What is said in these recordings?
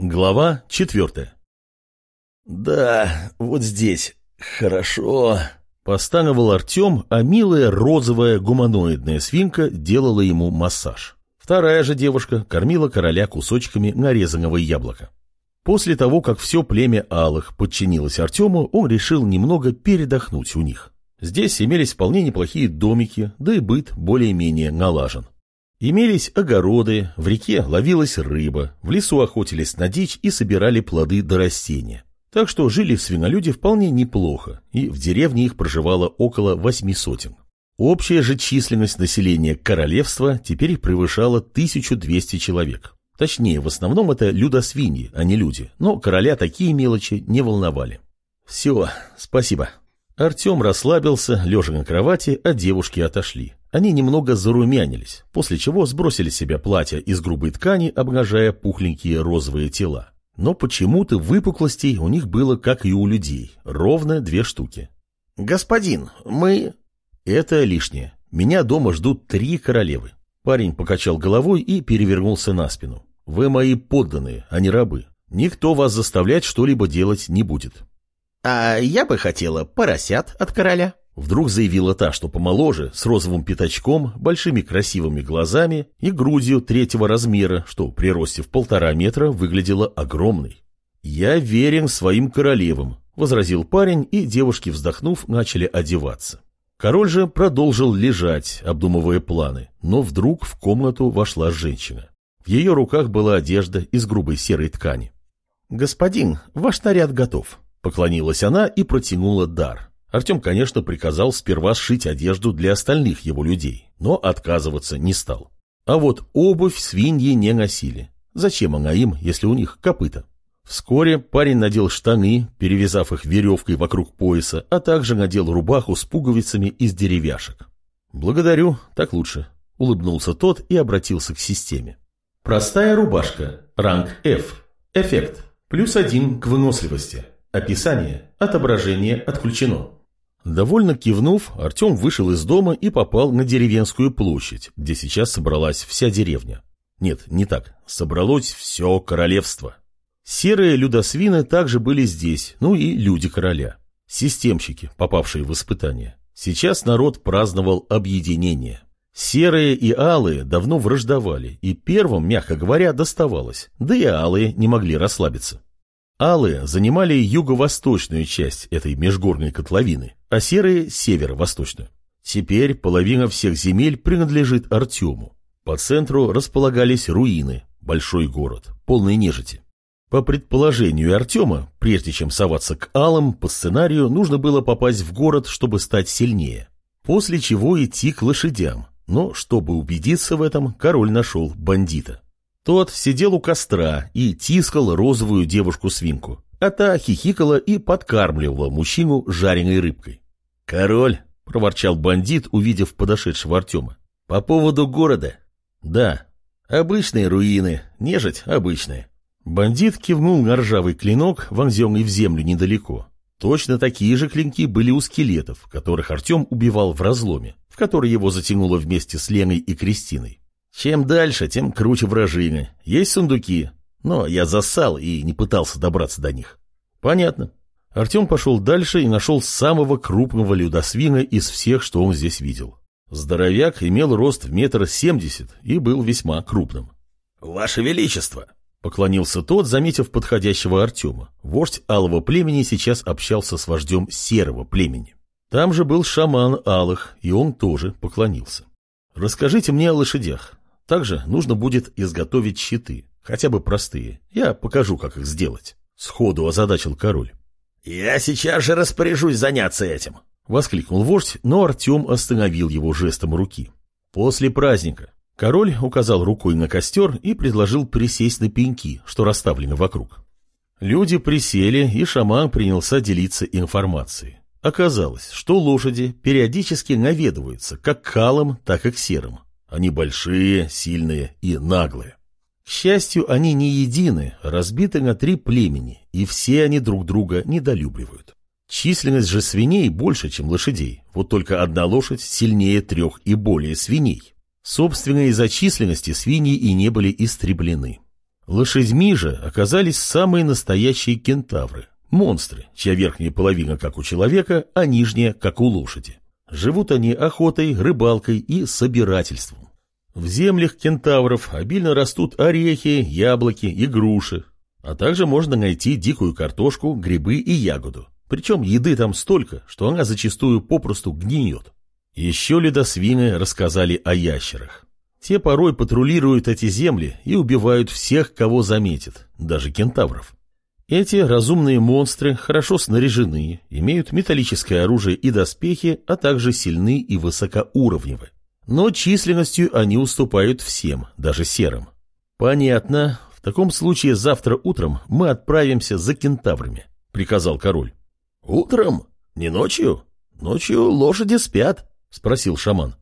Глава четвертая. «Да, вот здесь. Хорошо», — постановал Артем, а милая розовая гуманоидная свинка делала ему массаж. Вторая же девушка кормила короля кусочками нарезанного яблока. После того, как все племя алых подчинилось Артему, он решил немного передохнуть у них. Здесь имелись вполне неплохие домики, да и быт более-менее налажен. Имелись огороды, в реке ловилась рыба, в лесу охотились на дичь и собирали плоды до растения. Так что жили в свинолюде вполне неплохо, и в деревне их проживало около восьми сотен. Общая же численность населения королевства теперь превышала 1200 человек. Точнее, в основном это людосвиньи, а не люди, но короля такие мелочи не волновали. «Все, спасибо». Артем расслабился, лежа на кровати, а девушки отошли. Они немного зарумянились, после чего сбросили с себя платья из грубой ткани, обнажая пухленькие розовые тела. Но почему-то выпуклостей у них было, как и у людей, ровно две штуки. «Господин, мы...» «Это лишнее. Меня дома ждут три королевы». Парень покачал головой и перевернулся на спину. «Вы мои подданные, а не рабы. Никто вас заставлять что-либо делать не будет». «А я бы хотела поросят от короля». Вдруг заявила та, что помоложе, с розовым пятачком, большими красивыми глазами и грудью третьего размера, что при росте в полтора метра выглядело огромной. «Я верен своим королевам», — возразил парень, и девушки, вздохнув, начали одеваться. Король же продолжил лежать, обдумывая планы, но вдруг в комнату вошла женщина. В ее руках была одежда из грубой серой ткани. «Господин, ваш наряд готов», — поклонилась она и протянула дар. Артем, конечно, приказал сперва сшить одежду для остальных его людей, но отказываться не стал. А вот обувь свиньи не носили. Зачем она им, если у них копыта? Вскоре парень надел штаны, перевязав их веревкой вокруг пояса, а также надел рубаху с пуговицами из деревяшек. «Благодарю, так лучше», — улыбнулся тот и обратился к системе. «Простая рубашка, ранг F, эффект, плюс один к выносливости, описание, отображение отключено». Довольно кивнув, Артем вышел из дома и попал на деревенскую площадь, где сейчас собралась вся деревня. Нет, не так. Собралось все королевство. Серые людосвины также были здесь, ну и люди короля. Системщики, попавшие в испытание. Сейчас народ праздновал объединение. Серые и алые давно враждовали, и первым, мягко говоря, доставалось, да и алые не могли расслабиться. Алые занимали юго-восточную часть этой межгорной котловины, а серые – северо-восточную. Теперь половина всех земель принадлежит Артему. По центру располагались руины, большой город, полный нежити. По предположению Артема, прежде чем соваться к алым, по сценарию нужно было попасть в город, чтобы стать сильнее. После чего идти к лошадям. Но, чтобы убедиться в этом, король нашел бандита. Тот сидел у костра и тискал розовую девушку-свинку, а та хихикала и подкармливала мужчину жареной рыбкой. «Король!» — проворчал бандит, увидев подошедшего Артема. «По поводу города?» «Да. Обычные руины, нежить обычная». Бандит кивнул на ржавый клинок, вонзенный в землю недалеко. Точно такие же клинки были у скелетов, которых Артем убивал в разломе, в который его затянуло вместе с Леной и Кристиной. Чем дальше, тем круче вражины. Есть сундуки, но я засал и не пытался добраться до них. Понятно. Артем пошел дальше и нашел самого крупного людосвина из всех, что он здесь видел. Здоровяк имел рост в метр семьдесят и был весьма крупным. «Ваше Величество!» — поклонился тот, заметив подходящего Артема. Вождь алого племени сейчас общался с вождем серого племени. Там же был шаман алых, и он тоже поклонился. «Расскажите мне о лошадях. Также нужно будет изготовить щиты, хотя бы простые. Я покажу, как их сделать. Сходу озадачил король. «Я сейчас же распоряжусь заняться этим!» Воскликнул вождь, но Артем остановил его жестом руки. После праздника король указал рукой на костер и предложил присесть на пеньки, что расставлены вокруг. Люди присели, и шаман принялся делиться информацией. Оказалось, что лошади периодически наведываются как к халам, так и к серым. Они большие, сильные и наглые. К счастью, они не едины, разбиты на три племени, и все они друг друга недолюбливают. Численность же свиней больше, чем лошадей, вот только одна лошадь сильнее трех и более свиней. Собственно, из-за численности свиньи и не были истреблены. Лошадьми же оказались самые настоящие кентавры. Монстры, чья верхняя половина как у человека, а нижняя как у лошади. Живут они охотой, рыбалкой и собирательством. В землях кентавров обильно растут орехи, яблоки и груши, а также можно найти дикую картошку, грибы и ягоду. Причем еды там столько, что она зачастую попросту гниет. Еще ледосвины рассказали о ящерах. Те порой патрулируют эти земли и убивают всех, кого заметят, даже кентавров. Эти разумные монстры хорошо снаряжены, имеют металлическое оружие и доспехи, а также сильны и высокоуровневы. Но численностью они уступают всем, даже серым. Понятно. В таком случае завтра утром мы отправимся за кентаврами, приказал король. Утром? Не ночью? Ночью лошади спят, спросил шаман.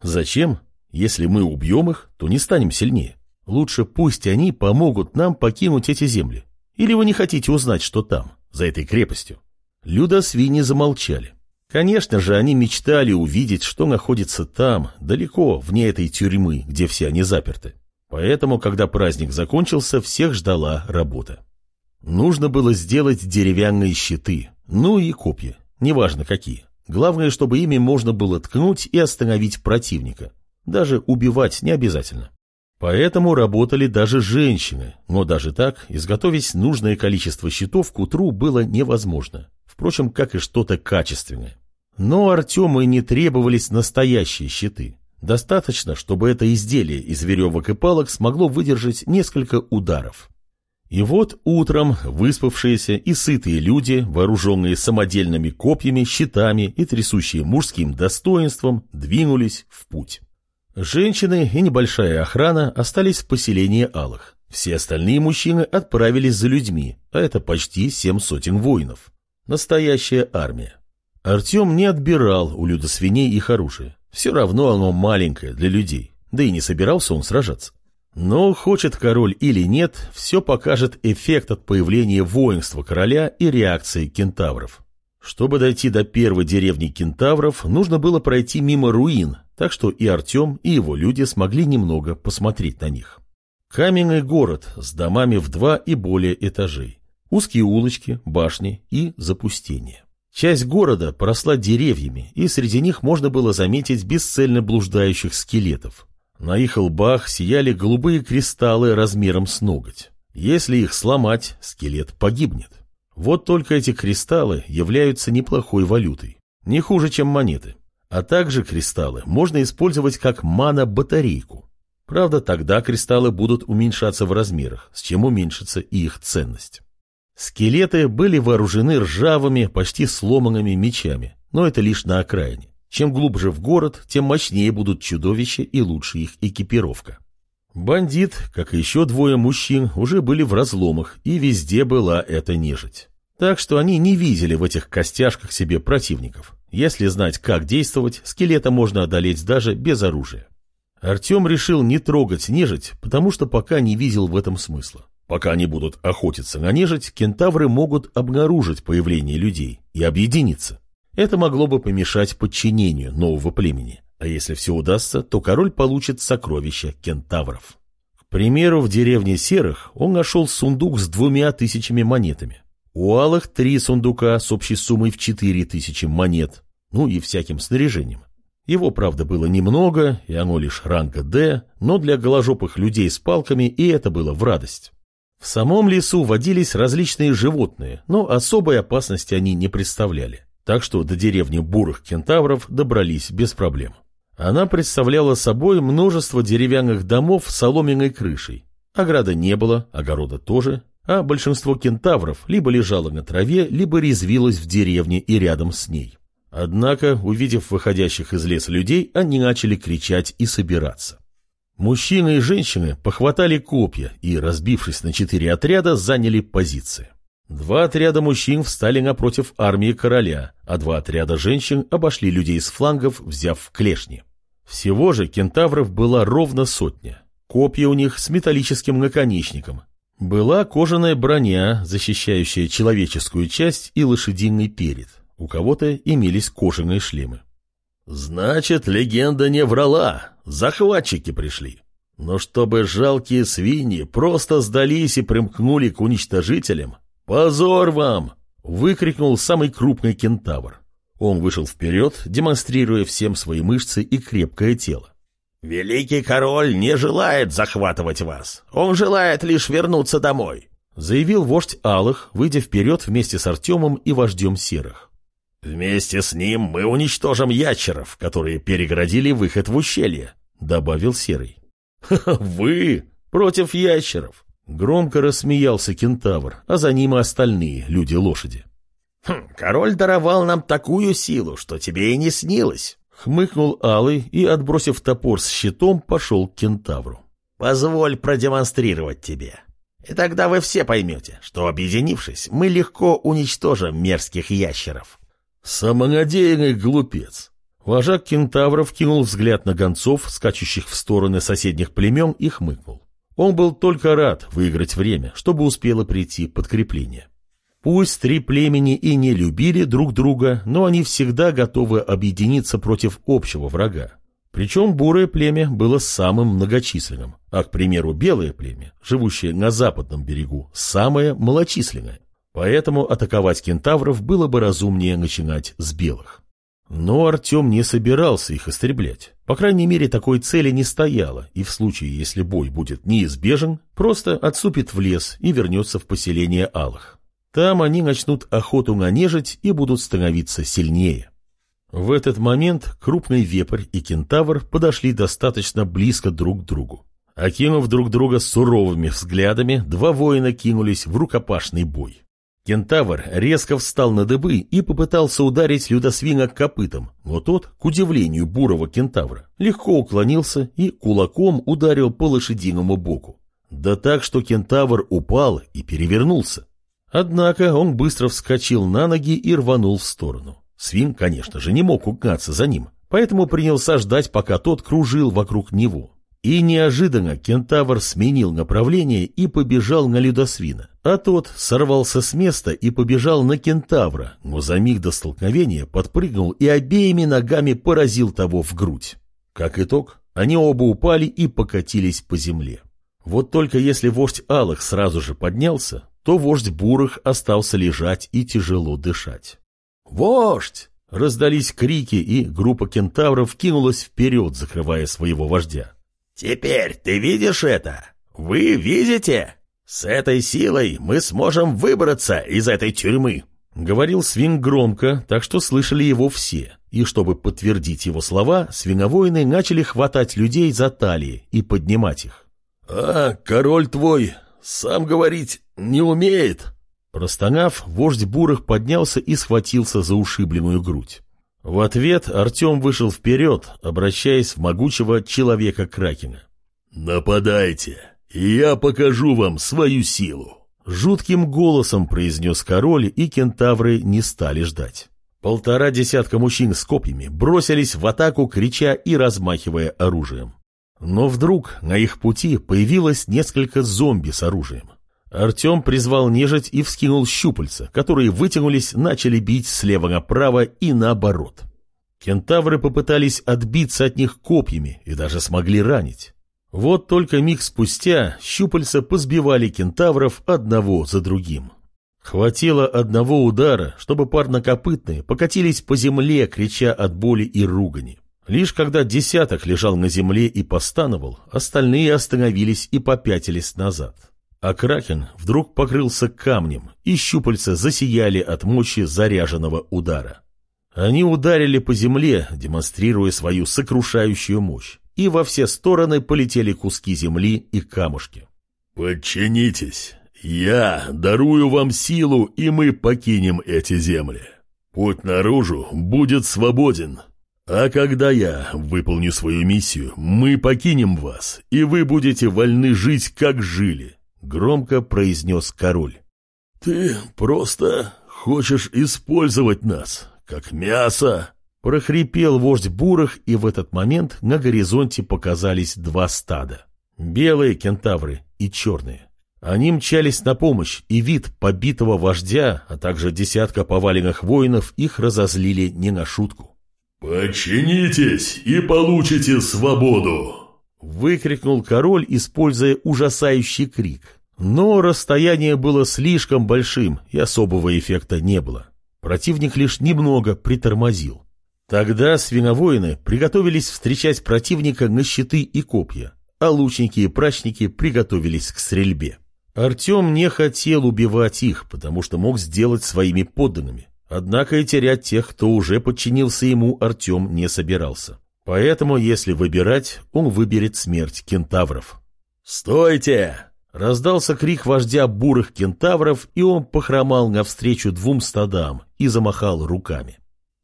Зачем? Если мы убьем их, то не станем сильнее. Лучше пусть они помогут нам покинуть эти земли. Или вы не хотите узнать, что там, за этой крепостью? Людосвиньи замолчали. Конечно же, они мечтали увидеть, что находится там, далеко, вне этой тюрьмы, где все они заперты. Поэтому, когда праздник закончился, всех ждала работа. Нужно было сделать деревянные щиты, ну и копья, неважно какие. Главное, чтобы ими можно было ткнуть и остановить противника. Даже убивать не обязательно. Поэтому работали даже женщины, но даже так изготовить нужное количество щитов к утру было невозможно. Впрочем, как и что-то качественное. Но Артему и не требовались настоящие щиты. Достаточно, чтобы это изделие из веревок и палок смогло выдержать несколько ударов. И вот утром выспавшиеся и сытые люди, вооруженные самодельными копьями, щитами и трясущие мужским достоинством, двинулись в путь. Женщины и небольшая охрана остались в поселении Алых. Все остальные мужчины отправились за людьми, а это почти семь сотен воинов. Настоящая армия. Артем не отбирал у свиней их оружие. Все равно оно маленькое для людей, да и не собирался он сражаться. Но хочет король или нет, все покажет эффект от появления воинства короля и реакции кентавров. Чтобы дойти до первой деревни кентавров, нужно было пройти мимо руин, так что и Артем, и его люди смогли немного посмотреть на них. Каменный город с домами в два и более этажей. Узкие улочки, башни и запустение. Часть города поросла деревьями, и среди них можно было заметить бесцельно блуждающих скелетов. На их лбах сияли голубые кристаллы размером с ноготь. Если их сломать, скелет погибнет. Вот только эти кристаллы являются неплохой валютой, не хуже, чем монеты. А также кристаллы можно использовать как мана-батарейку. Правда, тогда кристаллы будут уменьшаться в размерах, с чем уменьшится и их ценность. Скелеты были вооружены ржавыми, почти сломанными мечами, но это лишь на окраине. Чем глубже в город, тем мощнее будут чудовища и лучше их экипировка. Бандит, как и еще двое мужчин, уже были в разломах, и везде была эта нежить. Так что они не видели в этих костяшках себе противников. Если знать, как действовать, скелета можно одолеть даже без оружия. Артем решил не трогать нежить, потому что пока не видел в этом смысла. Пока они будут охотиться на нежить, кентавры могут обнаружить появление людей и объединиться. Это могло бы помешать подчинению нового племени. А если все удастся, то король получит сокровища кентавров. К примеру, в деревне Серых он нашел сундук с двумя тысячами монетами. У Алых три сундука с общей суммой в четыре тысячи монет, ну и всяким снаряжением. Его, правда, было немного, и оно лишь ранга «Д», но для голожопых людей с палками и это было в радость. В самом лесу водились различные животные, но особой опасности они не представляли, так что до деревни бурых кентавров добрались без проблем. Она представляла собой множество деревянных домов с соломенной крышей. Ограда не было, огорода тоже, а большинство кентавров либо лежало на траве, либо резвилось в деревне и рядом с ней. Однако, увидев выходящих из леса людей, они начали кричать и собираться. Мужчины и женщины похватали копья и, разбившись на четыре отряда, заняли позиции. Два отряда мужчин встали напротив армии короля, а два отряда женщин обошли людей с флангов, взяв в клешни. Всего же кентавров была ровно сотня. Копья у них с металлическим наконечником. Была кожаная броня, защищающая человеческую часть и лошадиный перед. У кого-то имелись кожаные шлемы. «Значит, легенда не врала. Захватчики пришли», Но чтобы жалкие свиньи просто сдались и примкнули к уничтожителям, позор вам! Выкрикнул самый крупный кентавр. Он вышел вперед, демонстрируя всем свои мышцы и крепкое тело. «Великий король не желает захватывать вас. Он желает лишь вернуться домой», — заявил вождь Алых, выйдя вперед вместе с Артемом и вождем Серых. «Вместе с ним мы уничтожим ячеров, которые перегородили выход в ущелье», — добавил Серый. «Вы против ящеров!» Громко рассмеялся кентавр, а за ним и остальные люди-лошади. Хм, «Король даровал нам такую силу, что тебе и не снилось!» Хмыкнул Алый и, отбросив топор с щитом, пошел к кентавру. «Позволь продемонстрировать тебе. И тогда вы все поймете, что, объединившись, мы легко уничтожим мерзких ящеров». «Самонадеянный глупец!» Вожак кентавров кинул взгляд на гонцов, скачущих в стороны соседних племен, и хмыкнул. Он был только рад выиграть время, чтобы успело прийти подкрепление. Пусть три племени и не любили друг друга, но они всегда готовы объединиться против общего врага. Причем бурое племя было самым многочисленным, а, к примеру, белое племя, живущее на западном берегу, самое малочисленное. Поэтому атаковать кентавров было бы разумнее начинать с белых. Но Артем не собирался их истреблять. По крайней мере, такой цели не стояло, и в случае, если бой будет неизбежен, просто отступит в лес и вернется в поселение Алых. Там они начнут охоту на нежить и будут становиться сильнее. В этот момент крупный вепрь и кентавр подошли достаточно близко друг к другу. Окинув друг друга суровыми взглядами, два воина кинулись в рукопашный бой. Кентавр резко встал на дыбы и попытался ударить людосвина копытом, но тот, к удивлению бурого кентавра, легко уклонился и кулаком ударил по лошадиному боку. Да так, что кентавр упал и перевернулся. Однако он быстро вскочил на ноги и рванул в сторону. Свин, конечно же, не мог угнаться за ним, поэтому принялся ждать, пока тот кружил вокруг него. И неожиданно кентавр сменил направление и побежал на ледосвина, а тот сорвался с места и побежал на кентавра, но за миг до столкновения подпрыгнул и обеими ногами поразил того в грудь. Как итог, они оба упали и покатились по земле. Вот только если вождь Алых сразу же поднялся, то вождь Бурых остался лежать и тяжело дышать. «Вождь!» — раздались крики, и группа кентавров кинулась вперед, закрывая своего вождя. «Теперь ты видишь это? Вы видите? С этой силой мы сможем выбраться из этой тюрьмы!» Говорил свин громко, так что слышали его все, и чтобы подтвердить его слова, свиновоины начали хватать людей за талии и поднимать их. «А, король твой сам говорить не умеет!» Простонав, вождь бурых поднялся и схватился за ушибленную грудь. В ответ Артем вышел вперед, обращаясь в могучего человека-кракена. «Нападайте, я покажу вам свою силу!» Жутким голосом произнес король, и кентавры не стали ждать. Полтора десятка мужчин с копьями бросились в атаку, крича и размахивая оружием. Но вдруг на их пути появилось несколько зомби с оружием. Артем призвал нежить и вскинул щупальца, которые вытянулись, начали бить слева направо и наоборот. Кентавры попытались отбиться от них копьями и даже смогли ранить. Вот только миг спустя щупальца позбивали кентавров одного за другим. Хватило одного удара, чтобы парнокопытные покатились по земле, крича от боли и ругани. Лишь когда десяток лежал на земле и постановал, остальные остановились и попятились назад. А Кракен вдруг покрылся камнем, и щупальца засияли от мощи заряженного удара. Они ударили по земле, демонстрируя свою сокрушающую мощь, и во все стороны полетели куски земли и камушки. «Подчинитесь! Я дарую вам силу, и мы покинем эти земли. Путь наружу будет свободен, а когда я выполню свою миссию, мы покинем вас, и вы будете вольны жить, как жили», — громко произнес король. «Ты просто хочешь использовать нас, как мясо!» Прохрипел вождь бурых, и в этот момент на горизонте показались два стада. Белые кентавры и черные. Они мчались на помощь, и вид побитого вождя, а также десятка поваленных воинов их разозлили не на шутку. «Подчинитесь и получите свободу!» Выкрикнул король, используя ужасающий крик. Но расстояние было слишком большим, и особого эффекта не было. Противник лишь немного притормозил. Тогда свиновоины приготовились встречать противника на щиты и копья, а лучники и прачники приготовились к стрельбе. Артем не хотел убивать их, потому что мог сделать своими подданными. Однако и терять тех, кто уже подчинился ему, Артем не собирался. Поэтому, если выбирать, он выберет смерть кентавров. «Стойте!» Раздался крик вождя бурых кентавров, и он похромал навстречу двум стадам и замахал руками.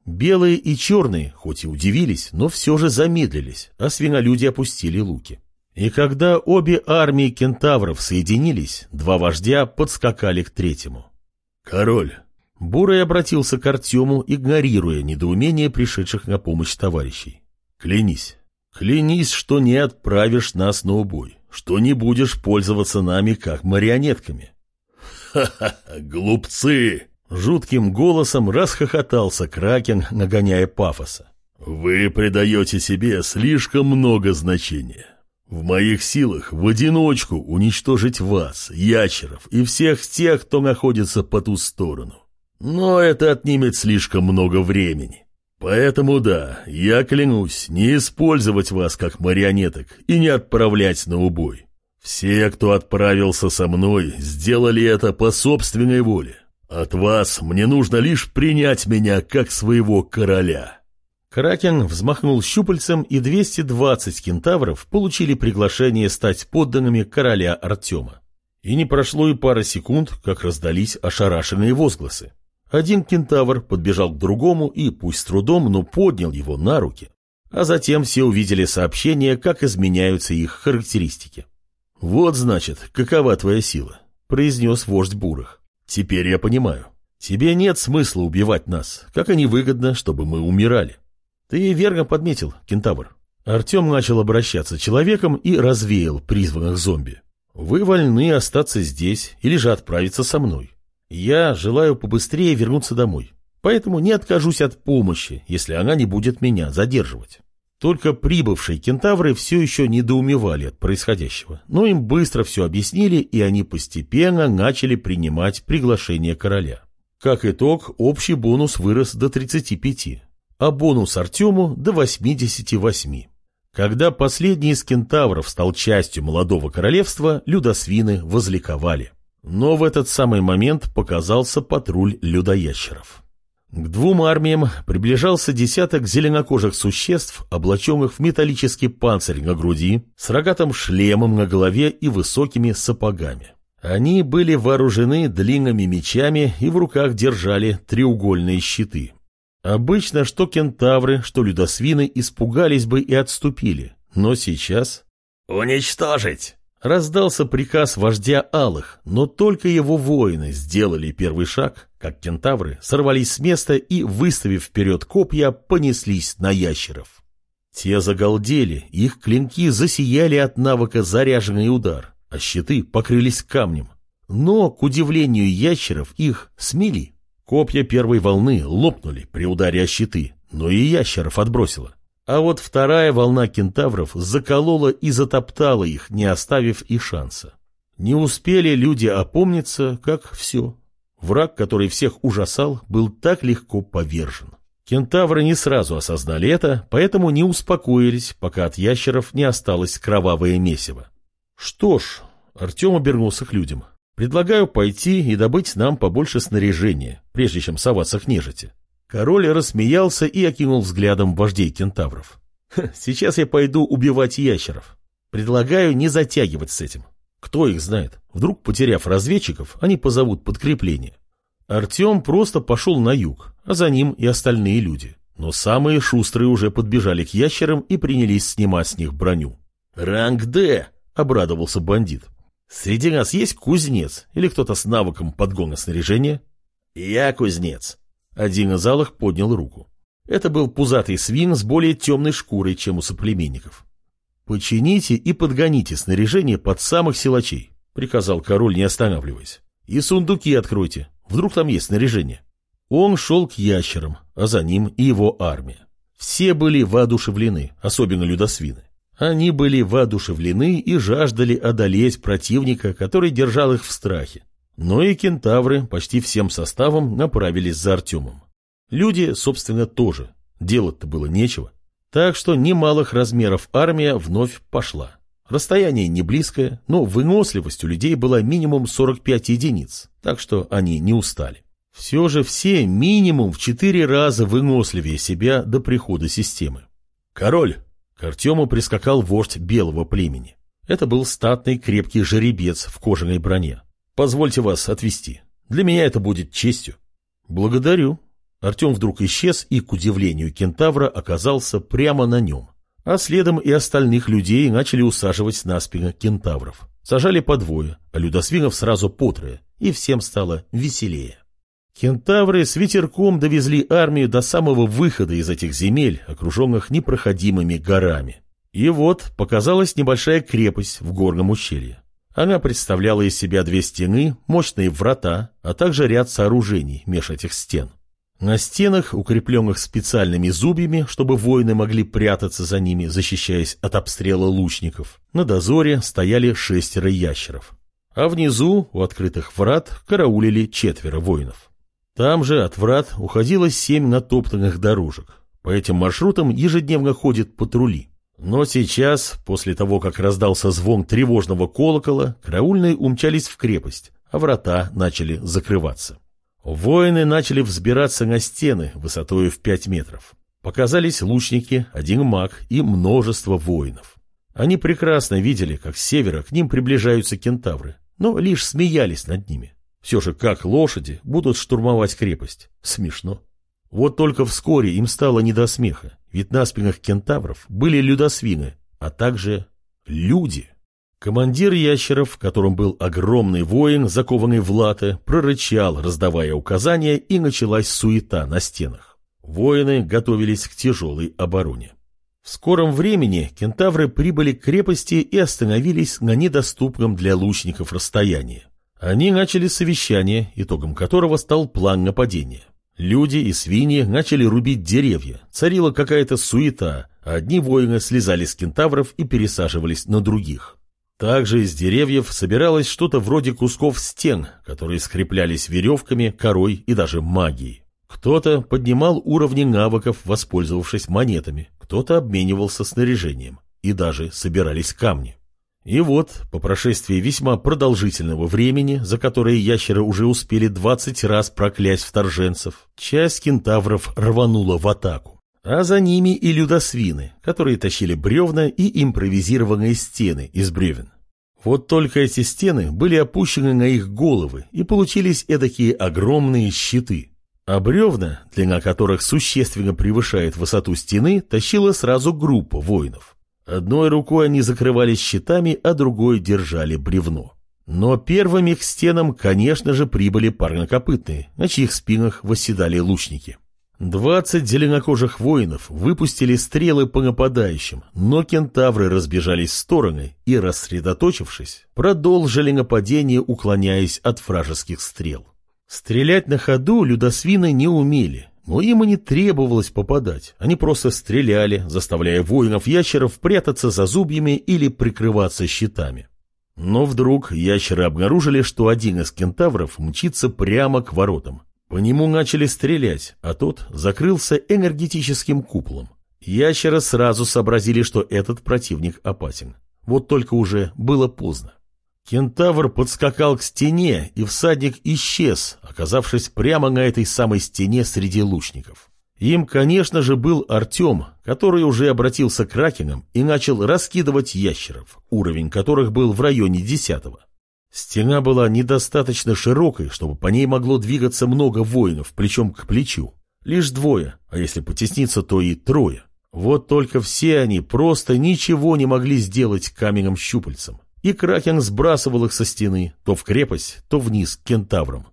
Белые и черные, хоть и удивились, но все же замедлились, а свинолюди опустили луки. И когда обе армии кентавров соединились, два вождя подскакали к третьему. «Король!» Бурый обратился к Артему, игнорируя недоумение пришедших на помощь товарищей. «Клянись, клянись, что не отправишь нас на убой что не будешь пользоваться нами как марионетками. «Ха-ха, глупцы!» — жутким голосом расхохотался Кракен, нагоняя пафоса. «Вы придаете себе слишком много значения. В моих силах в одиночку уничтожить вас, ящеров и всех тех, кто находится по ту сторону. Но это отнимет слишком много времени. Поэтому да, я клянусь не использовать вас как марионеток и не отправлять на убой. Все, кто отправился со мной, сделали это по собственной воле. От вас мне нужно лишь принять меня как своего короля». Кракен взмахнул щупальцем, и 220 кентавров получили приглашение стать подданными короля Артема. И не прошло и пара секунд, как раздались ошарашенные возгласы. Один кентавр подбежал к другому и, пусть с трудом, но поднял его на руки. А затем все увидели сообщение, как изменяются их характеристики. «Вот, значит, какова твоя сила», — произнес вождь Бурых. «Теперь я понимаю. Тебе нет смысла убивать нас, как и невыгодно, чтобы мы умирали». «Ты верно подметил, кентавр». Артем начал обращаться человеком и развеял призванных зомби. «Вы вольны остаться здесь или же отправиться со мной. Я желаю побыстрее вернуться домой, поэтому не откажусь от помощи, если она не будет меня задерживать. Только прибывшие кентавры все еще недоумевали от происходящего, но им быстро все объяснили, и они постепенно начали принимать приглашение короля. Как итог, общий бонус вырос до 35, а бонус Артему до 88. Когда последний из кентавров стал частью молодого королевства, людосвины возликовали. Но в этот самый момент показался патруль людоящеров. К двум армиям приближался десяток зеленокожих существ, облаченных в металлический панцирь на груди, с рогатым шлемом на голове и высокими сапогами. Они были вооружены длинными мечами и в руках держали треугольные щиты. Обычно что кентавры, что людосвины испугались бы и отступили, но сейчас... «Уничтожить!» Раздался приказ вождя Алых, но только его воины сделали первый шаг, как кентавры сорвались с места и, выставив вперед копья, понеслись на ящеров. Те загалдели, их клинки засияли от навыка заряженный удар, а щиты покрылись камнем. Но, к удивлению ящеров, их смели. Копья первой волны лопнули при ударе о щиты, но и ящеров отбросило. А вот вторая волна кентавров заколола и затоптала их, не оставив и шанса. Не успели люди опомниться, как все. Враг, который всех ужасал, был так легко повержен. Кентавры не сразу осознали это, поэтому не успокоились, пока от ящеров не осталось кровавое месиво. Что ж, Артем обернулся к людям. Предлагаю пойти и добыть нам побольше снаряжения, прежде чем соваться к нежити. Король рассмеялся и окинул взглядом вождей кентавров. «Сейчас я пойду убивать ящеров. Предлагаю не затягивать с этим. Кто их знает? Вдруг, потеряв разведчиков, они позовут подкрепление». Артем просто пошел на юг, а за ним и остальные люди. Но самые шустрые уже подбежали к ящерам и принялись снимать с них броню. «Ранг Д!» — обрадовался бандит. «Среди нас есть кузнец или кто-то с навыком подгона снаряжения?» «Я кузнец», один из алых поднял руку. Это был пузатый свин с более темной шкурой, чем у соплеменников. «Почините и подгоните снаряжение под самых силачей», — приказал король, не останавливаясь. «И сундуки откройте, вдруг там есть снаряжение». Он шел к ящерам, а за ним и его армия. Все были воодушевлены, особенно людосвины. Они были воодушевлены и жаждали одолеть противника, который держал их в страхе. Но и кентавры почти всем составом направились за Артемом. Люди, собственно, тоже. Делать-то было нечего. Так что немалых размеров армия вновь пошла. Расстояние не близкое, но выносливость у людей была минимум 45 единиц, так что они не устали. Все же все минимум в 4 раза выносливее себя до прихода системы. «Король!» К Артему прискакал вождь белого племени. Это был статный крепкий жеребец в кожаной броне. «Позвольте вас отвезти. Для меня это будет честью». «Благодарю». Артем вдруг исчез и, к удивлению кентавра, оказался прямо на нем а следом и остальных людей начали усаживать на спины кентавров. Сажали по двое, а людосвинов сразу по трое, и всем стало веселее. Кентавры с ветерком довезли армию до самого выхода из этих земель, окруженных непроходимыми горами. И вот показалась небольшая крепость в горном ущелье. Она представляла из себя две стены, мощные врата, а также ряд сооружений меж этих стен. На стенах, укрепленных специальными зубьями, чтобы воины могли прятаться за ними, защищаясь от обстрела лучников, на дозоре стояли шестеро ящеров. А внизу, у открытых врат, караулили четверо воинов. Там же от врат уходило семь натоптанных дорожек. По этим маршрутам ежедневно ходят патрули. Но сейчас, после того, как раздался звон тревожного колокола, караульные умчались в крепость, а врата начали закрываться. Воины начали взбираться на стены высотой в пять метров. Показались лучники, один маг и множество воинов. Они прекрасно видели, как с севера к ним приближаются кентавры, но лишь смеялись над ними. Все же, как лошади будут штурмовать крепость? Смешно. Вот только вскоре им стало не до смеха, ведь на спинах кентавров были людосвины, а также люди. Командир ящеров, которым был огромный воин, закованный в латы, прорычал, раздавая указания, и началась суета на стенах. Воины готовились к тяжелой обороне. В скором времени кентавры прибыли к крепости и остановились на недоступном для лучников расстоянии. Они начали совещание, итогом которого стал план нападения. Люди и свиньи начали рубить деревья, царила какая-то суета, а одни воины слезали с кентавров и пересаживались на других. Также из деревьев собиралось что-то вроде кусков стен, которые скреплялись веревками, корой и даже магией. Кто-то поднимал уровни навыков, воспользовавшись монетами, кто-то обменивался снаряжением, и даже собирались камни. И вот, по прошествии весьма продолжительного времени, за которое ящеры уже успели 20 раз проклясть вторженцев, часть кентавров рванула в атаку а за ними и людосвины, которые тащили бревна и импровизированные стены из бревен. Вот только эти стены были опущены на их головы и получились эдакие огромные щиты. А бревна, длина которых существенно превышает высоту стены, тащила сразу группа воинов. Одной рукой они закрывались щитами, а другой держали бревно. Но первыми к стенам, конечно же, прибыли парнокопытные, на чьих спинах восседали лучники. Двадцать зеленокожих воинов выпустили стрелы по нападающим, но кентавры разбежались в стороны и, рассредоточившись, продолжили нападение, уклоняясь от вражеских стрел. Стрелять на ходу людосвины не умели, но им и не требовалось попадать. Они просто стреляли, заставляя воинов-ящеров прятаться за зубьями или прикрываться щитами. Но вдруг ящеры обнаружили, что один из кентавров мчится прямо к воротам. По нему начали стрелять, а тот закрылся энергетическим куполом. Ящеры сразу сообразили, что этот противник опасен. Вот только уже было поздно. Кентавр подскакал к стене, и всадник исчез, оказавшись прямо на этой самой стене среди лучников. Им, конечно же, был Артем, который уже обратился к Ракинам и начал раскидывать ящеров, уровень которых был в районе десятого. Стена была недостаточно широкой, чтобы по ней могло двигаться много воинов, плечом к плечу. Лишь двое, а если потесниться, то и трое. Вот только все они просто ничего не могли сделать каменным щупальцем. И Кракен сбрасывал их со стены, то в крепость, то вниз к кентаврам.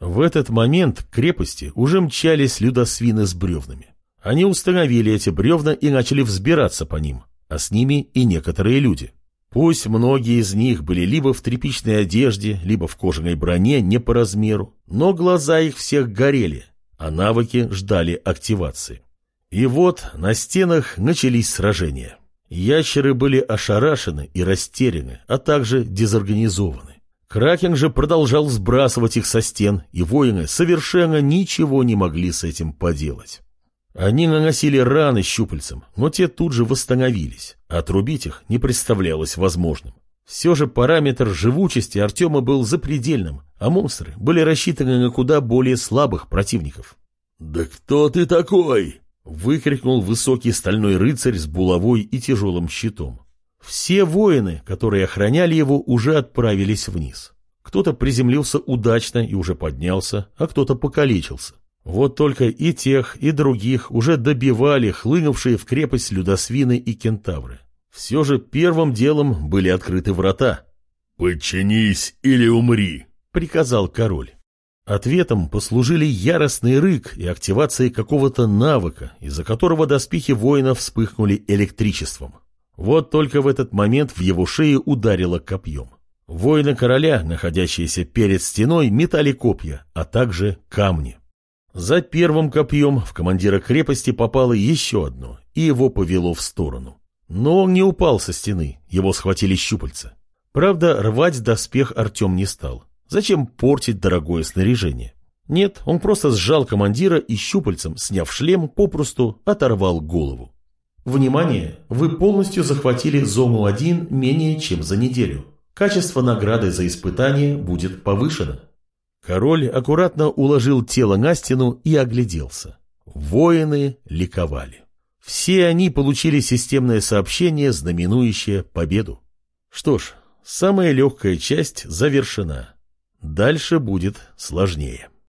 В этот момент к крепости уже мчались людосвины с бревнами. Они установили эти бревна и начали взбираться по ним, а с ними и некоторые люди. Пусть многие из них были либо в тряпичной одежде, либо в кожаной броне не по размеру, но глаза их всех горели, а навыки ждали активации. И вот на стенах начались сражения. Ящеры были ошарашены и растеряны, а также дезорганизованы. Кракен же продолжал сбрасывать их со стен, и воины совершенно ничего не могли с этим поделать. Они наносили раны щупальцам, но те тут же восстановились. Отрубить их не представлялось возможным. Все же параметр живучести Артема был запредельным, а монстры были рассчитаны на куда более слабых противников. «Да кто ты такой?» — выкрикнул высокий стальной рыцарь с булавой и тяжелым щитом. Все воины, которые охраняли его, уже отправились вниз. Кто-то приземлился удачно и уже поднялся, а кто-то покалечился. Вот только и тех, и других уже добивали хлынувшие в крепость людосвины и кентавры. Все же первым делом были открыты врата. «Подчинись или умри», — приказал король. Ответом послужили яростный рык и активация какого-то навыка, из-за которого доспехи воина вспыхнули электричеством. Вот только в этот момент в его шее ударило копьем. Воины короля, находящиеся перед стеной, метали копья, а также камни. За первым копьем в командира крепости попало еще одно, и его повело в сторону. Но он не упал со стены, его схватили щупальца. Правда, рвать доспех Артем не стал. Зачем портить дорогое снаряжение? Нет, он просто сжал командира и щупальцем, сняв шлем, попросту оторвал голову. Внимание! Вы полностью захватили Зону-1 менее чем за неделю. Качество награды за испытание будет повышено. Король аккуратно уложил тело на стену и огляделся. Воины ликовали. Все они получили системное сообщение, знаменующее победу. Что ж, самая легкая часть завершена. Дальше будет сложнее.